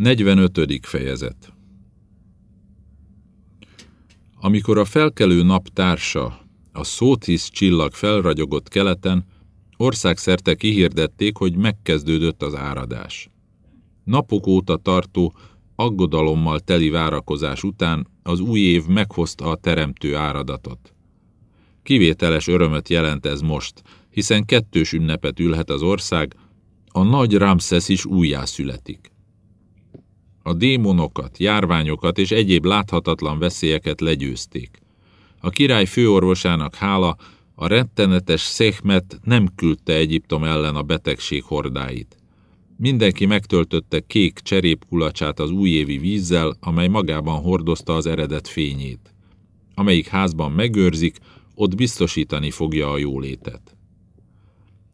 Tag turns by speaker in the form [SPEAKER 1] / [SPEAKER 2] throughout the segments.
[SPEAKER 1] 45. fejezet Amikor a felkelő nap társa, a szótisz csillag felragyogott keleten, országszerte kihirdették, hogy megkezdődött az áradás. Napok óta tartó, aggodalommal teli várakozás után az új év meghozta a teremtő áradatot. Kivételes örömöt jelent ez most, hiszen kettős ünnepet ülhet az ország, a nagy Ramszesz is újjászületik. A démonokat, járványokat és egyéb láthatatlan veszélyeket legyőzték. A király főorvosának hála a rettenetes Szechmet nem küldte Egyiptom ellen a betegség hordáit. Mindenki megtöltötte kék cserépkulacsát az újévi vízzel, amely magában hordozta az eredet fényét. Amelyik házban megőrzik, ott biztosítani fogja a jólétet.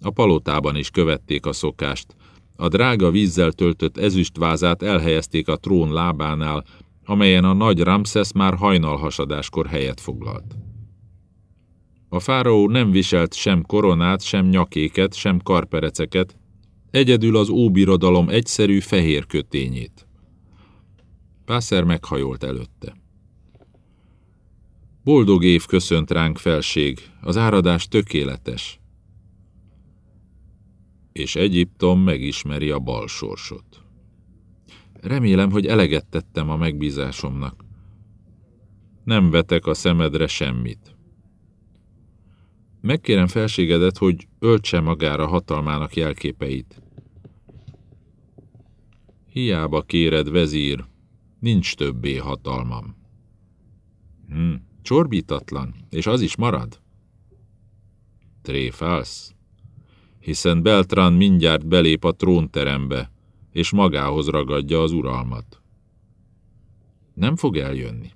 [SPEAKER 1] A palotában is követték a szokást. A drága vízzel töltött ezüstvázát elhelyezték a trón lábánál, amelyen a nagy Ramszesz már hajnalhasadáskor helyet foglalt. A fáraó nem viselt sem koronát, sem nyakéket, sem karpereceket, egyedül az óbirodalom egyszerű fehér kötényét. Pászer meghajolt előtte. Boldog év köszönt ránk felség, az áradás tökéletes és Egyiptom megismeri a bal sorsot. Remélem, hogy eleget tettem a megbízásomnak. Nem vetek a szemedre semmit. Megkérem felségedet, hogy öltse magára hatalmának jelképeit. Hiába kéred, vezír, nincs többé hatalmam. Hm, csorbítatlan, és az is marad? Tréfálsz? Hiszen Beltrán mindjárt belép a trónterembe, és magához ragadja az uralmat. Nem fog eljönni.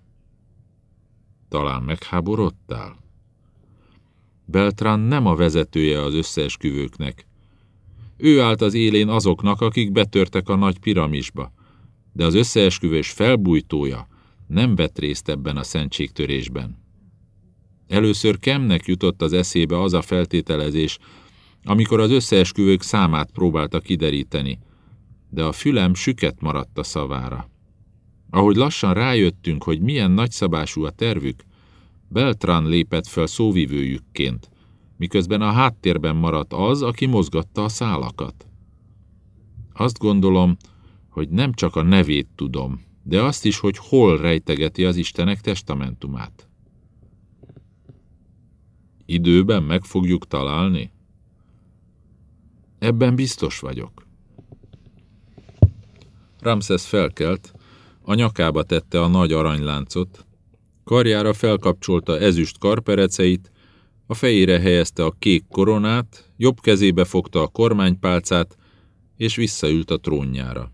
[SPEAKER 1] Talán megháborodtál? Beltrán nem a vezetője az összeesküvőknek. Ő állt az élén azoknak, akik betörtek a nagy piramisba, de az összeesküvés felbújtója nem vett részt ebben a szentségtörésben. Először Kemnek jutott az eszébe az a feltételezés, amikor az összeesküvők számát próbálta kideríteni, de a fülem süket maradt a szavára. Ahogy lassan rájöttünk, hogy milyen nagyszabású a tervük, Beltran lépett fel szóvivőjükként, miközben a háttérben maradt az, aki mozgatta a szálakat. Azt gondolom, hogy nem csak a nevét tudom, de azt is, hogy hol rejtegeti az Istenek testamentumát. Időben meg fogjuk találni? Ebben biztos vagyok. Ramses felkelt, a nyakába tette a nagy aranyláncot, karjára felkapcsolta ezüst karpereceit, a fejére helyezte a kék koronát, jobb kezébe fogta a kormánypálcát, és visszaült a trónjára.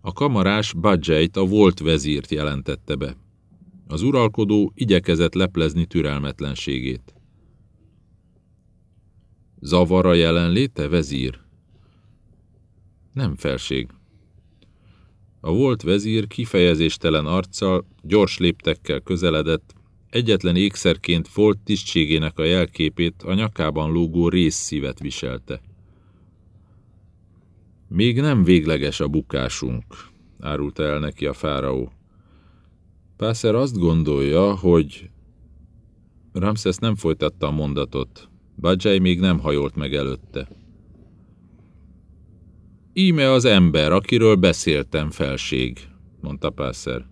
[SPEAKER 1] A kamarás Badzsejt, a volt vezírt jelentette be. Az uralkodó igyekezett leplezni türelmetlenségét. Zavar a jelenléte, vezír? Nem felség. A volt vezír kifejezéstelen arccal, gyors léptekkel közeledett, egyetlen ékszerként volt tisztségének a jelképét a nyakában lógó részszívet viselte. Még nem végleges a bukásunk, árulta el neki a fáraó. Pászer azt gondolja, hogy... Ramszesz nem folytatta a mondatot. Badzsely még nem hajolt meg előtte. Íme az ember, akiről beszéltem, felség, mondta Pászer.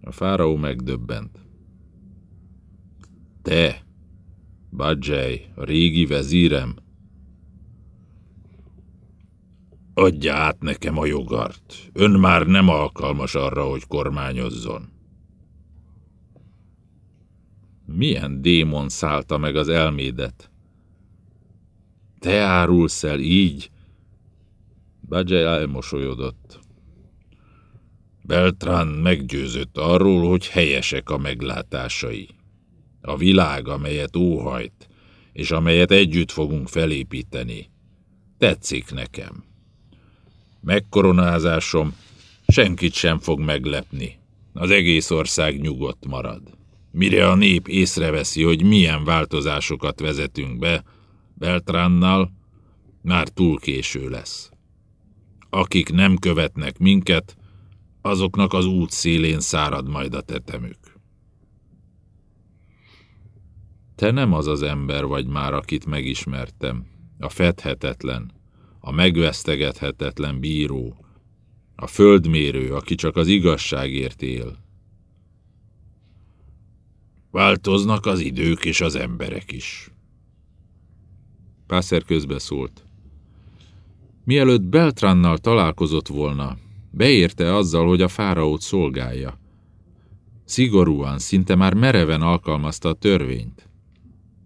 [SPEAKER 1] A fáraó megdöbbent. Te, Badzsely, a régi vezírem, adja át nekem a jogart. Ön már nem alkalmas arra, hogy kormányozzon. Milyen démon szállta meg az elmédet? Te árulsz el így? Badzsely elmosolyodott. Beltrán meggyőzött arról, hogy helyesek a meglátásai. A világ, amelyet óhajt, és amelyet együtt fogunk felépíteni. Tetszik nekem. Megkoronázásom senkit sem fog meglepni. Az egész ország nyugodt marad. Mire a nép észreveszi, hogy milyen változásokat vezetünk be, Beltránnal, már túl késő lesz. akik nem követnek minket, azoknak az út szélén szárad majd a tetemük. Te nem az az ember vagy már, akit megismertem, a fedhetetlen, a megvesztegethetetlen bíró, a földmérő, aki csak az igazságért él. Változnak az idők és az emberek is. Pászer közbeszólt. Mielőtt Beltrannal találkozott volna, beérte azzal, hogy a fáraót szolgálja. Szigorúan, szinte már mereven alkalmazta a törvényt.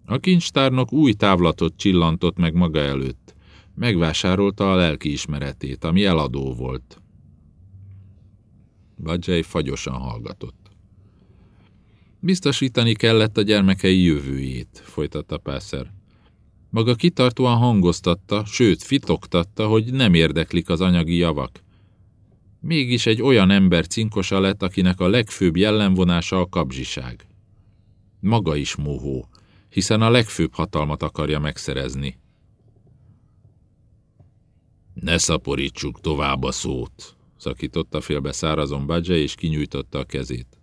[SPEAKER 1] A kincstárnok új távlatot csillantott meg maga előtt. Megvásárolta a lelkiismeretét, ami eladó volt. Badzsely fagyosan hallgatott. Biztosítani kellett a gyermekei jövőjét, folytatta Pászer. Maga kitartóan hangoztatta, sőt fitoktatta, hogy nem érdeklik az anyagi javak. Mégis egy olyan ember cinkosa lett, akinek a legfőbb jellemvonása a kapzsiság. Maga is mohó, hiszen a legfőbb hatalmat akarja megszerezni. Ne szaporítsuk tovább a szót, szakította félbe szárazon Badzse, és kinyújtotta a kezét.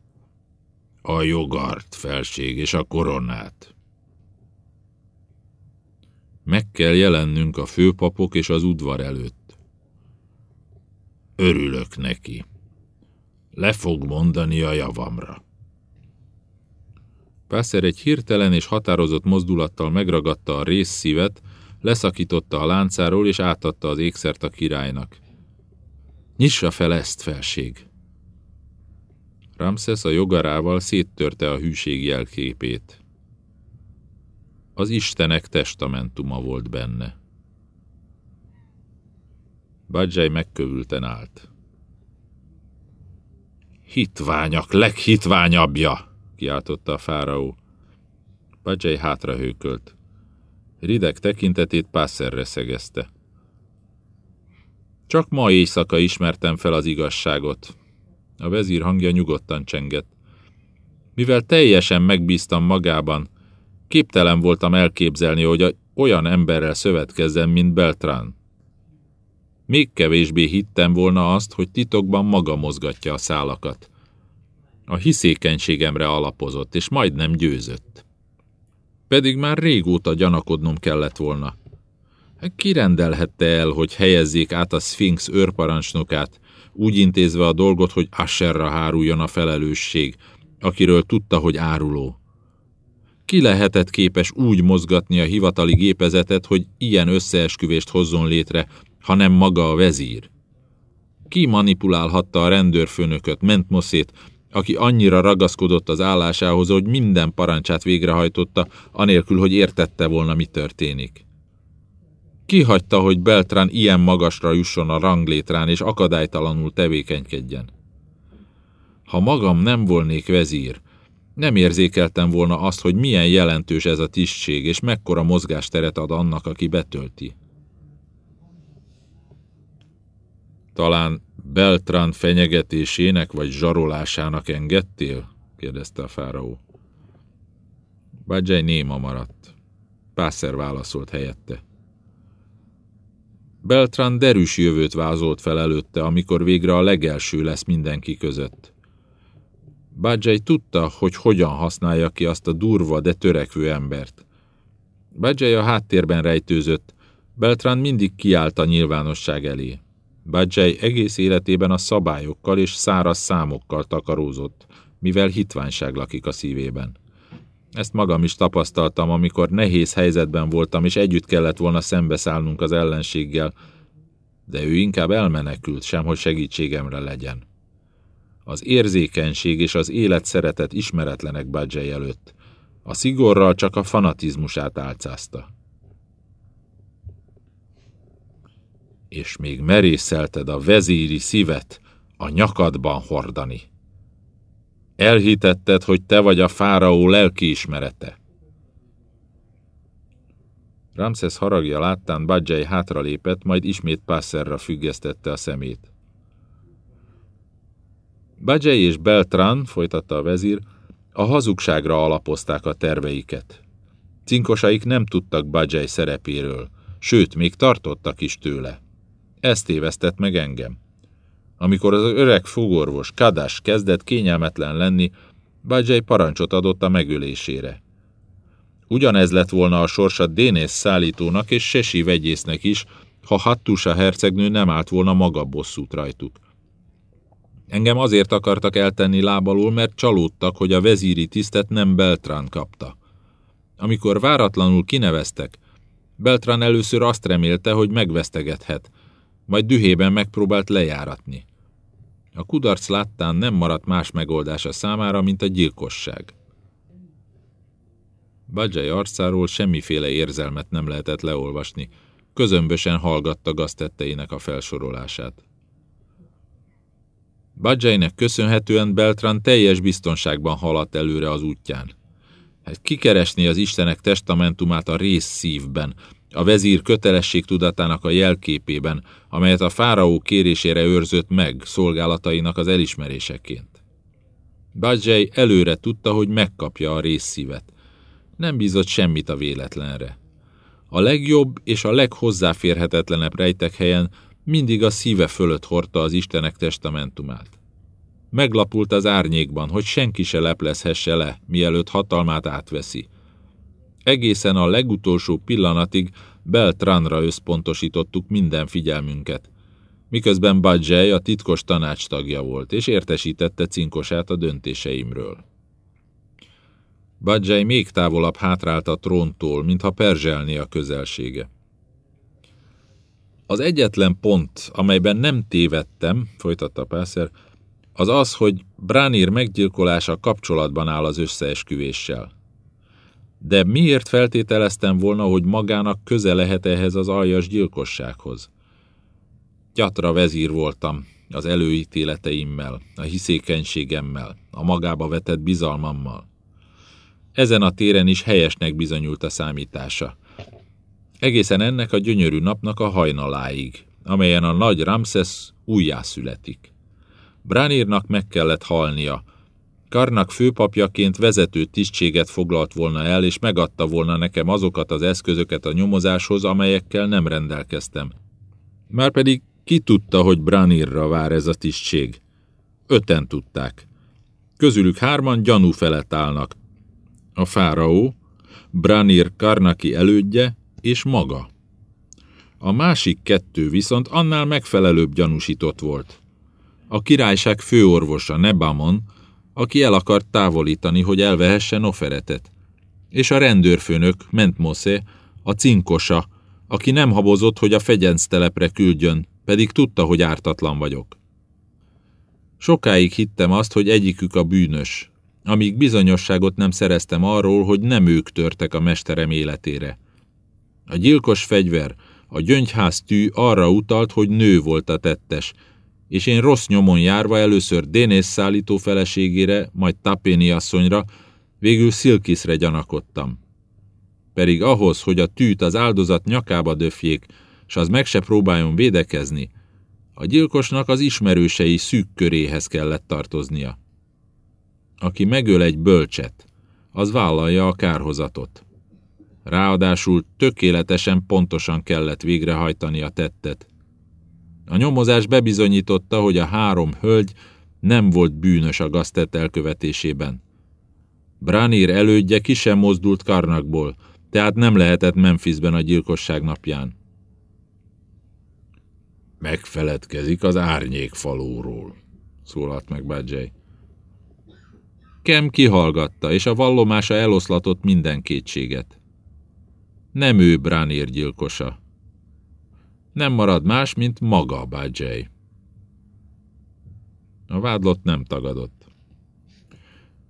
[SPEAKER 1] A jogart, felség, és a koronát. Meg kell jelennünk a főpapok és az udvar előtt. Örülök neki. Le fog mondani a javamra. Pászer egy hirtelen és határozott mozdulattal megragadta a részszívet, leszakította a láncáról és átadta az ékszert a királynak. Nyissa fel ezt, felség! Ramszesz a jogarával széttörte a hűség jelképét. Az istenek testamentuma volt benne. Badzsely megkövülten állt. Hitványak leghitványabbja! kiáltotta a fáraó. Badzsely hátra hőkölt. Rideg tekintetét pászerre szegezte. Csak ma éjszaka ismertem fel az igazságot. A vezír hangja nyugodtan csengett. Mivel teljesen megbíztam magában, képtelen voltam elképzelni, hogy olyan emberrel szövetkezzem, mint Beltrán. Még kevésbé hittem volna azt, hogy titokban maga mozgatja a szálakat. A hiszékenységemre alapozott, és majdnem győzött. Pedig már régóta gyanakodnom kellett volna. Kirendelhette el, hogy helyezzék át a Sphinx őrparancsnokát, úgy intézve a dolgot, hogy Asherra háruljon a felelősség, akiről tudta, hogy áruló. Ki lehetett képes úgy mozgatni a hivatali gépezetet, hogy ilyen összeesküvést hozzon létre, hanem maga a vezír? Ki manipulálhatta a rendőrfőnököt, Mentmoszét, aki annyira ragaszkodott az állásához, hogy minden parancsát végrehajtotta, anélkül, hogy értette volna, mi történik? Kihagyta, hogy Beltrán ilyen magasra jusson a ranglétrán, és akadálytalanul tevékenykedjen. Ha magam nem volnék vezír, nem érzékeltem volna azt, hogy milyen jelentős ez a tisztség, és mekkora mozgásteret ad annak, aki betölti. Talán Beltrán fenyegetésének vagy zsarolásának engedtél? kérdezte a fáraó. Badzsely néma maradt. Pászer válaszolt helyette. Beltrán derűs jövőt vázolt fel előtte, amikor végre a legelső lesz mindenki között. Badzsely tudta, hogy hogyan használja ki azt a durva, de törekvő embert. Badzsely a háttérben rejtőzött, Beltrán mindig kiállt a nyilvánosság elé. Badzsely egész életében a szabályokkal és száraz számokkal takarózott, mivel hitványság lakik a szívében. Ezt magam is tapasztaltam, amikor nehéz helyzetben voltam, és együtt kellett volna szembeszállnunk az ellenséggel, de ő inkább elmenekült, sem hogy segítségemre legyen. Az érzékenység és az élet szeretet ismeretlenek Badzsely előtt. A szigorral csak a fanatizmusát álcázta. És még merészelted a vezéri szívet a nyakadban hordani. Elhitetted, hogy te vagy a fáraó lelkiismerete. Ramszesz haragja láttán Badzsely hátralépett, majd ismét Pásszerra függesztette a szemét. Badzsely és Beltran, folytatta a vezír, a hazugságra alapozták a terveiket. Cinkosaik nem tudtak Badzsely szerepéről, sőt, még tartottak is tőle. Ezt tévesztett meg engem. Amikor az öreg fogorvos Kadás kezdett kényelmetlen lenni, Bajjai parancsot adott a megölésére. Ugyanez lett volna a sorsa Dénész szállítónak és Sesi vegyésznek is, ha Hattusa hercegnő nem állt volna maga bosszút rajtuk. Engem azért akartak eltenni lábalul, mert csalódtak, hogy a vezíri tisztet nem Beltrán kapta. Amikor váratlanul kineveztek, Beltrán először azt remélte, hogy megvesztegethet, majd dühében megpróbált lejáratni. A kudarc láttán nem maradt más megoldása számára, mint a gyilkosság. Badzsai arcáról semmiféle érzelmet nem lehetett leolvasni, közömbösen hallgatta gaztetteinek a felsorolását. Badzsainek köszönhetően Beltran teljes biztonságban haladt előre az útján. Hát kikeresni az Istenek testamentumát a rész szívben, a vezír kötelesség tudatának a jelképében, amelyet a fáraó kérésére őrzött meg szolgálatainak az elismeréseként. Badzsely előre tudta, hogy megkapja a részszívet. Nem bízott semmit a véletlenre. A legjobb és a leghozzáférhetetlenebb rejtek helyen mindig a szíve fölött hordta az Istenek testamentumát. Meglapult az árnyékban, hogy senki se leplezhesse le, mielőtt hatalmát átveszi. Egészen a legutolsó pillanatig Beltranra összpontosítottuk minden figyelmünket, miközben Badzsely a titkos tanács tagja volt, és értesítette cinkosát a döntéseimről. Badzsely még távolabb hátrált a tróntól, mintha perzselné a közelsége. Az egyetlen pont, amelyben nem tévedtem, folytatta Pászer, az az, hogy Bránir meggyilkolása kapcsolatban áll az összeesküvéssel. De miért feltételeztem volna, hogy magának köze lehet ehhez az aljas gyilkossághoz? Gyatra vezír voltam az előítéleteimmel, a hiszékenységemmel, a magába vetett bizalmammal. Ezen a téren is helyesnek bizonyult a számítása. Egészen ennek a gyönyörű napnak a hajnaláig, amelyen a nagy Ramses újjászületik. Bránírnak meg kellett halnia, Karnak főpapjaként vezető tisztséget foglalt volna el, és megadta volna nekem azokat az eszközöket a nyomozáshoz, amelyekkel nem rendelkeztem. Márpedig ki tudta, hogy Branirra vár ez a tisztség? Öten tudták. Közülük hárman gyanú felett állnak. A fáraó, Branir Karnaki elődje és maga. A másik kettő viszont annál megfelelőbb gyanúsított volt. A királyság főorvosa Nebamon, aki el akart távolítani, hogy elvehesse Noferetet. És a rendőrfőnök, Mentmosze, a cinkosa, aki nem habozott, hogy a fegyenc telepre küldjön, pedig tudta, hogy ártatlan vagyok. Sokáig hittem azt, hogy egyikük a bűnös, amíg bizonyosságot nem szereztem arról, hogy nem ők törtek a mesterem életére. A gyilkos fegyver, a gyöngyház tű arra utalt, hogy nő volt a tettes, és én rossz nyomon járva először Dénész szállító feleségére, majd Tapéni asszonyra, végül Szilkiszre gyanakodtam. Pedig ahhoz, hogy a tűt az áldozat nyakába döfjék, s az meg se próbáljon védekezni, a gyilkosnak az ismerősei szűk köréhez kellett tartoznia. Aki megöl egy bölcset, az vállalja a kárhozatot. Ráadásul tökéletesen pontosan kellett végrehajtani a tettet. A nyomozás bebizonyította, hogy a három hölgy nem volt bűnös a gaztett elkövetésében. Branir elődje ki sem mozdult Karnakból, tehát nem lehetett Memphisben a gyilkosság napján. Megfeledkezik az árnyék falóról, szólalt meg Badzsely. Kem kihallgatta, és a vallomása eloszlatott minden kétséget. Nem ő Branir gyilkosa. Nem marad más, mint maga Bajay. A vádlott nem tagadott.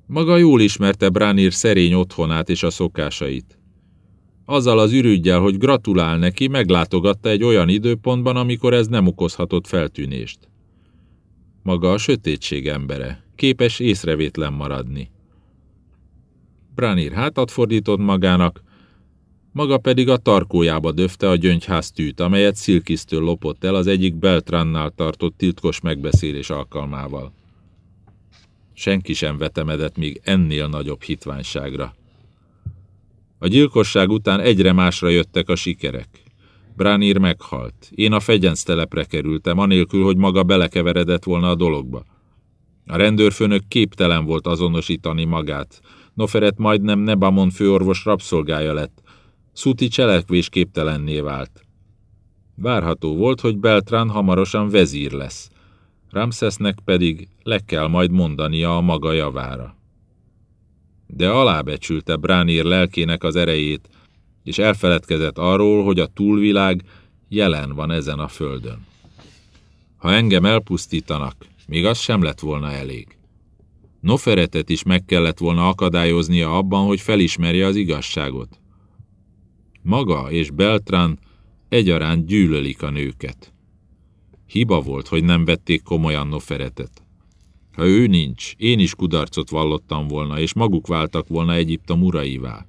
[SPEAKER 1] Maga jól ismerte Bránir szerény otthonát és a szokásait. Azzal az ürügyjel, hogy gratulál neki, meglátogatta egy olyan időpontban, amikor ez nem okozhatott feltűnést. Maga a sötétség embere, képes észrevétlen maradni. Bránir hátat fordított magának, maga pedig a tarkójába döfte a gyöngyház tűt, amelyet Szilkisztől lopott el az egyik Beltrannál tartott titkos megbeszélés alkalmával. Senki sem vetemedett még ennél nagyobb hitványságra. A gyilkosság után egyre másra jöttek a sikerek. Bránir meghalt. Én a fegyenc telepre kerültem, anélkül, hogy maga belekeveredett volna a dologba. A rendőrfőnök képtelen volt azonosítani magát. Noferet majdnem Nebamon főorvos rabszolgája lett. Szuti cselekvés képtelenné vált. Várható volt, hogy Beltrán hamarosan vezír lesz. Ramszesznek pedig le kell majd mondania a maga javára. De alábecsülte Bránir lelkének az erejét, és elfeledkezett arról, hogy a túlvilág jelen van ezen a földön. Ha engem elpusztítanak, még az sem lett volna elég. Noferetet is meg kellett volna akadályoznia abban, hogy felismerje az igazságot. Maga és Beltrán egyaránt gyűlölik a nőket. Hiba volt, hogy nem vették komolyan Noferetet. Ha ő nincs, én is kudarcot vallottam volna, és maguk váltak volna Egyiptom uraivá.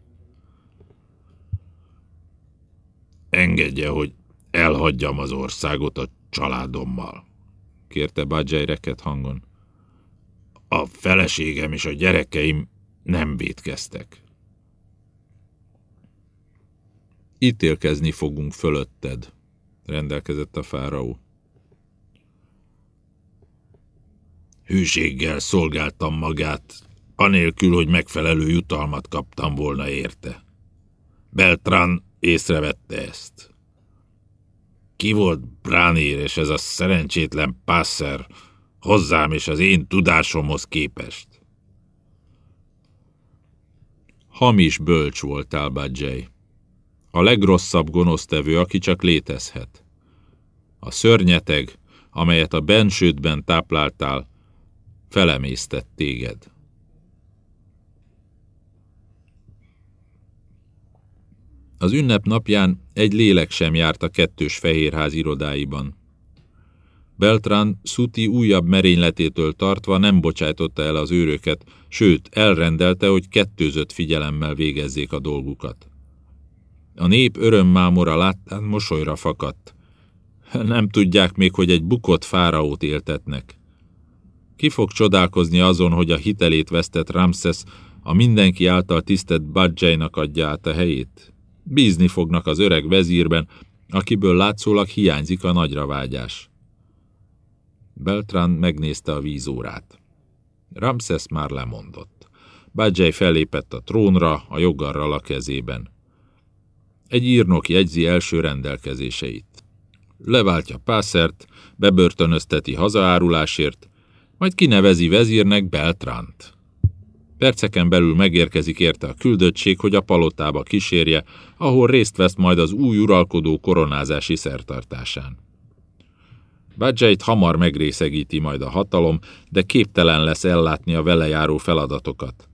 [SPEAKER 1] Engedje, hogy elhagyjam az országot a családommal, kérte Badzsely reket hangon. A feleségem és a gyerekeim nem védkeztek. Ítélkezni fogunk fölötted, rendelkezett a fáraó. Hűséggel szolgáltam magát, anélkül, hogy megfelelő jutalmat kaptam volna érte. Beltran észrevette ezt. Ki volt Bránir és ez a szerencsétlen pászer hozzám és az én tudásomhoz képest? Hamis bölcs voltál, Badzsely. A legrosszabb gonosztevő, aki csak létezhet. A szörnyeteg, amelyet a bensődben tápláltál, felemésztett téged. Az ünnep napján egy lélek sem járt a kettős fehérház irodáiban. Beltrán Szuti újabb merényletétől tartva nem bocsájtotta el az őröket, sőt, elrendelte, hogy kettőzött figyelemmel végezzék a dolgukat. A nép örömmámora láttán mosolyra fakadt. Nem tudják még, hogy egy bukott fáraót éltetnek. Ki fog csodálkozni azon, hogy a hitelét vesztett Ramses a mindenki által tisztelt Badzsajnak adja át a helyét? Bízni fognak az öreg vezírben, akiből látszólag hiányzik a nagyra vágyás. Beltrán megnézte a vízórát. Ramses már lemondott. Badzsely fellépett a trónra, a jogarral a kezében. Egy írnok jegyzi első rendelkezéseit. Leváltja Pászert, bebörtönözteti hazaárulásért, majd kinevezi vezírnek Beltránt. Perceken belül megérkezik érte a küldöttség, hogy a palotába kísérje, ahol részt vesz majd az új uralkodó koronázási szertartásán. Badzsait hamar megrészegíti majd a hatalom, de képtelen lesz ellátni a vele járó feladatokat.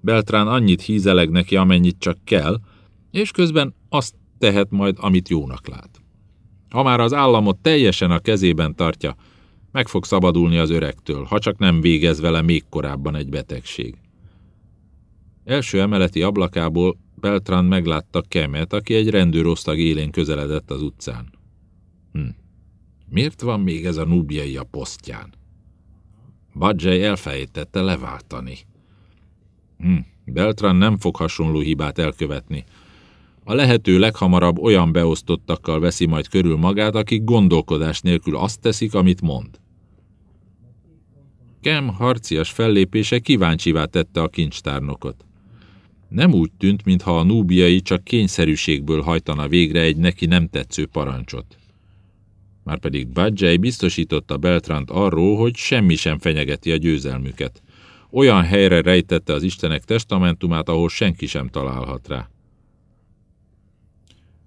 [SPEAKER 1] Beltrán annyit hízeleg neki, amennyit csak kell, és közben azt tehet majd, amit jónak lát. Ha már az államot teljesen a kezében tartja, meg fog szabadulni az öregtől, ha csak nem végez vele még korábban egy betegség. Első emeleti ablakából Beltran meglátta Kemet, aki egy rendőrosztag élén közeledett az utcán. Hm. Miért van még ez a núbjai a posztján? Badzsely elfejtette leváltani. Hm. Beltran nem fog hasonló hibát elkövetni. A lehető leghamarabb olyan beosztottakkal veszi majd körül magát, akik gondolkodás nélkül azt teszik, amit mond. Kem harcias fellépése kíváncsivá tette a kincstárnokot. Nem úgy tűnt, mintha a núbiai csak kényszerűségből hajtana végre egy neki nem tetsző parancsot. Márpedig Badzsely biztosította Beltrant arról, hogy semmi sem fenyegeti a győzelmüket. Olyan helyre rejtette az Istenek testamentumát, ahol senki sem találhat rá.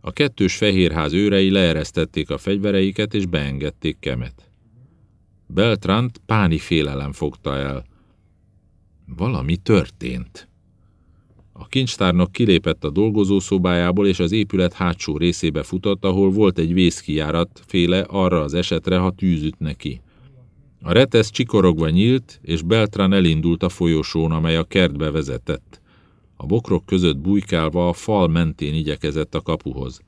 [SPEAKER 1] A kettős fehérház őrei leeresztették a fegyvereiket és beengedték Kemet. Beltrant páni félelem fogta el. Valami történt. A kincstárnok kilépett a dolgozószobájából, és az épület hátsó részébe futott, ahol volt egy vészkijárat féle arra az esetre, ha tűzüt neki. A retesz csikorogva nyílt, és Beltran elindult a folyosón, amely a kertbe vezetett. A bokrok között bujkálva a fal mentén igyekezett a kapuhoz.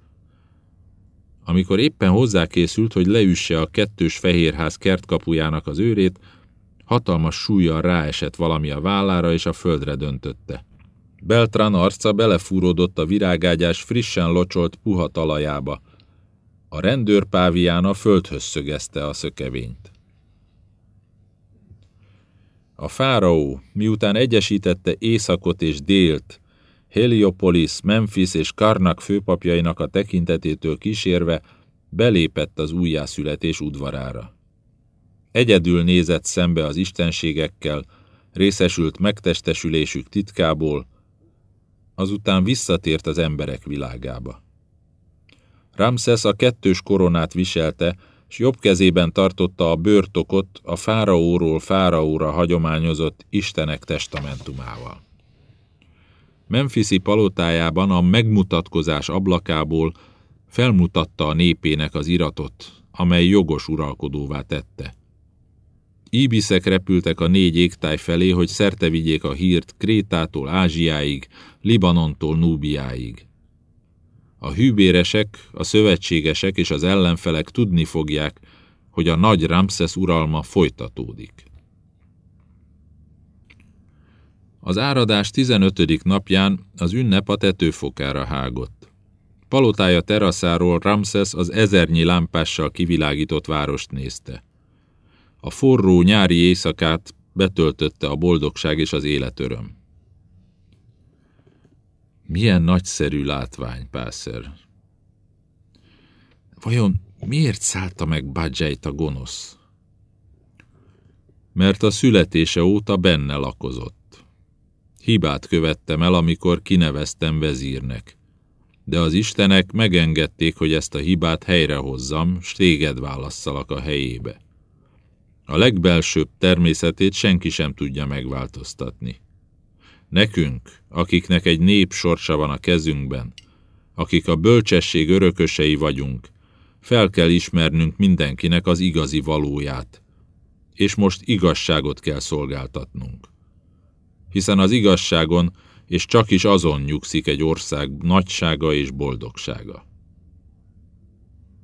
[SPEAKER 1] Amikor éppen hozzákészült, hogy leüsse a kettős fehérház kertkapujának az őrét, hatalmas súlyjal ráesett valami a vállára, és a földre döntötte. Beltran arca belefúródott a virágágyás frissen locsolt puha talajába. A rendőr pávián a földhöz szögezte a szökevényt. A fáraó, miután egyesítette északot és délt, Heliopolis, Memphis és Karnak főpapjainak a tekintetétől kísérve, belépett az újjászületés udvarára. Egyedül nézett szembe az istenségekkel, részesült megtestesülésük titkából, azután visszatért az emberek világába. Ramszesz a kettős koronát viselte, s jobb kezében tartotta a bőrtokot a fáraóról fáraóra hagyományozott Istenek testamentumával. Memphisi palotájában a megmutatkozás ablakából felmutatta a népének az iratot, amely jogos uralkodóvá tette. Íbiszek repültek a négy égtáj felé, hogy szerte vigyék a hírt Krétától Ázsiáig, Libanontól Núbiáig. A hűbéresek, a szövetségesek és az ellenfelek tudni fogják, hogy a nagy Ramszesz uralma folytatódik. Az áradás 15. napján az ünnep a tetőfokára hágott. Palotája teraszáról Ramszesz az ezernyi lámpással kivilágított várost nézte. A forró nyári éjszakát betöltötte a boldogság és az életöröm. Milyen nagyszerű látvány, Pászer. Vajon miért szállta meg Badzsejt a gonosz? Mert a születése óta benne lakozott. Hibát követtem el, amikor kineveztem vezírnek. De az istenek megengedték, hogy ezt a hibát helyrehozzam, s téged válasszalak a helyébe. A legbelsőbb természetét senki sem tudja megváltoztatni. Nekünk, akiknek egy nép sorsa van a kezünkben, akik a bölcsesség örökösei vagyunk, fel kell ismernünk mindenkinek az igazi valóját, és most igazságot kell szolgáltatnunk. Hiszen az igazságon és csak is azon nyugszik egy ország nagysága és boldogsága.